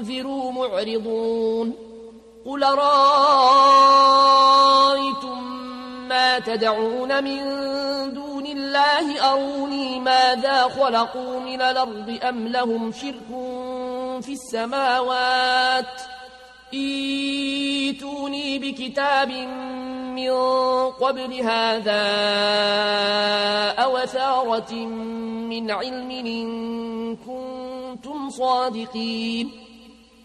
أنذروا معرضون. قل رأيتم ما تدعون من دون الله؟ أروني ماذا خلقوا من الأرض أم لهم شرك في السماوات؟ ايتوني بكتاب من قبل هذا أوثارة من علم إن كنتم صادقين.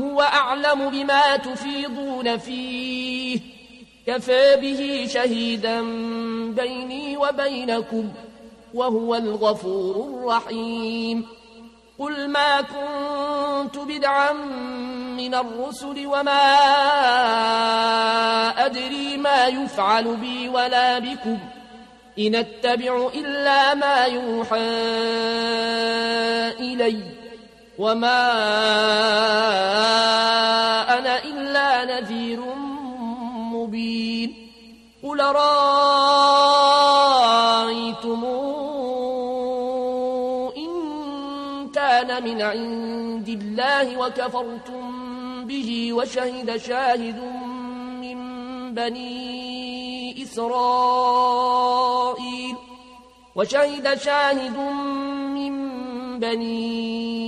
هو أعلم بما تفيضون فيه. كفى به شهيدا بيني وبينكم وهو الغفور الرحيم. قل ما كنت بدعا من الرسل وما أدري ما يفعل بي ولا بكم. إن أتبع إلا ما يوحى إلي. وما أنا إلا نذير مبين قل رأيتم إن كان من عند الله وكفرتم به وشهد شاهد من بني إسرائيل وشهد شاهد من بني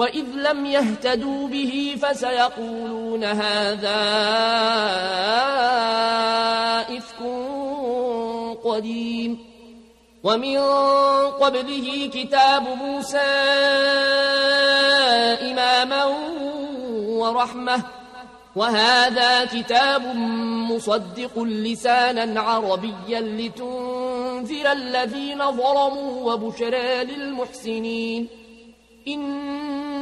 وإذ لم يهتدوا به فسيقولون هذا إفك قديم ومن قبله كتاب موسى إماما ورحمة وهذا كتاب مصدق لسانا عربيا لتنذر الذين ظلموا وبشرى للمحسنين إن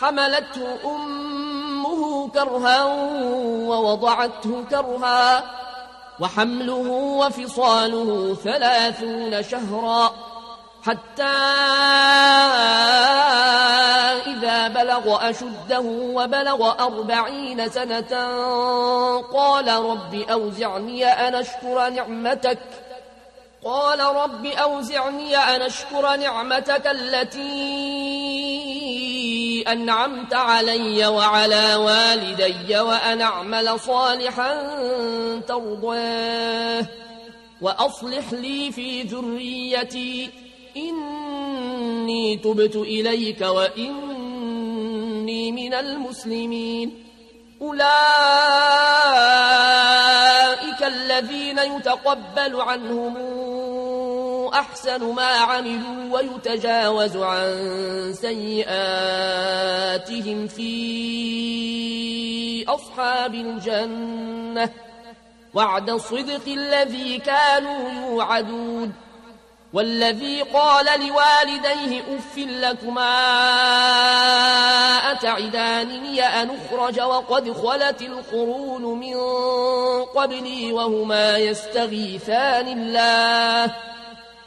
حملته أمه كرها ووضعته كرها وحمله وفصاله ثلاثون شهرا حتى إذا بلغ أشده وبلغ أربعين سنة قال رب أوزعني أن أشكر نعمتك قال رب أوزعني أن أشكر نعمتك التي أنعمت علي وعلى والدي وأن أعمل صالحا ترضاه وأصلح لي في ذريتي. إني تبت إليك وإني من المسلمين. أولئك الذين يتقبل عنهم أحسن ما عملوا ويتجاوز عن سيئاتهم في أصحاب الجنة. وعد الصدق الذي كانوا يوعدون. والذي قال لوالديه أف لكما أتعدانني أن أخرج وقد خلت القرون من قبلي وهما يستغيثان الله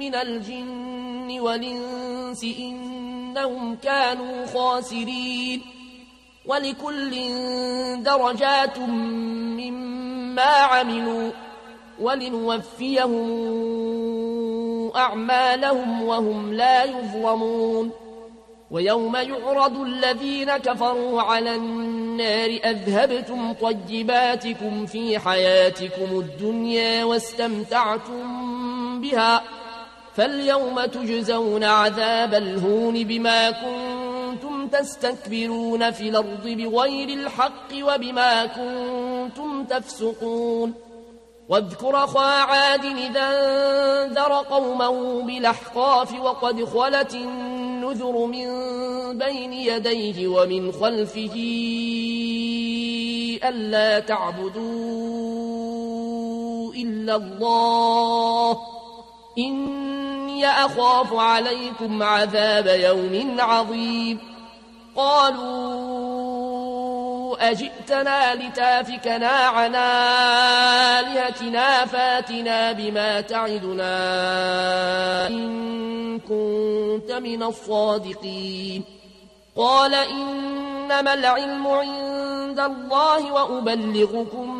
من الجن والإنس إنهم كانوا خاسرين. ولكل درجات مما عملوا. ولنوفيهم أعمالهم وهم لا يظلمون. ويوم يعرض الذين كفروا على النار أذهبتم طيباتكم في حياتكم الدنيا واستمتعتم بها. فاليوم تجزون عذاب الهون بما كنتم تستكبرون في الأرض بغير الحق وبما كنتم تفسقون. واذكر أخا عاد إذا انذر قومه بالأحقاف وقد خلت النذر من بين يديه ومن خلفه ألا تعبدوا إلا الله. إني أخاف عليكم عذاب يوم عظيم. قالوا أجئتنا لتافكنا عن آلهتنا فاتنا بما تعدنا إن كنت من الصادقين. قال إنما العلم عند الله وأبلغكم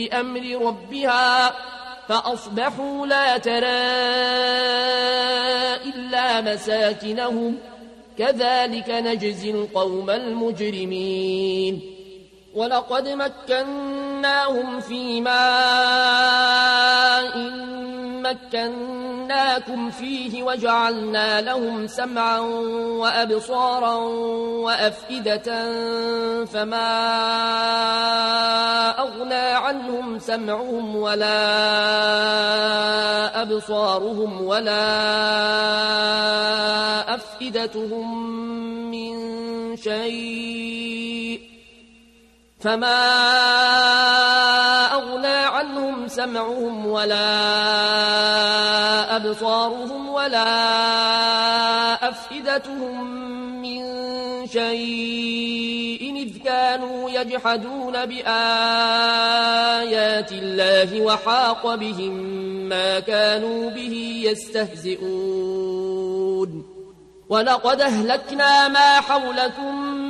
بأمر ربها فأصبحوا لا ترى إلا مساكنهم كذلك نجزي القوم المجرمين ولقد مكناهم في ماء مكناكم فيه وجعلنا لهم سمعا وأبصارا وأفئدة فما أغنى عنهم سمعهم ولا أبصارهم ولا أفئدتهم من شيء فما أغنى عنهم سمعهم ولا أبصارهم ولا أفئدتهم من شيء إذ كانوا يجحدون بآيات الله وحاق بهم ما كانوا به يستهزئون. ولقد أهلكنا ما حولكم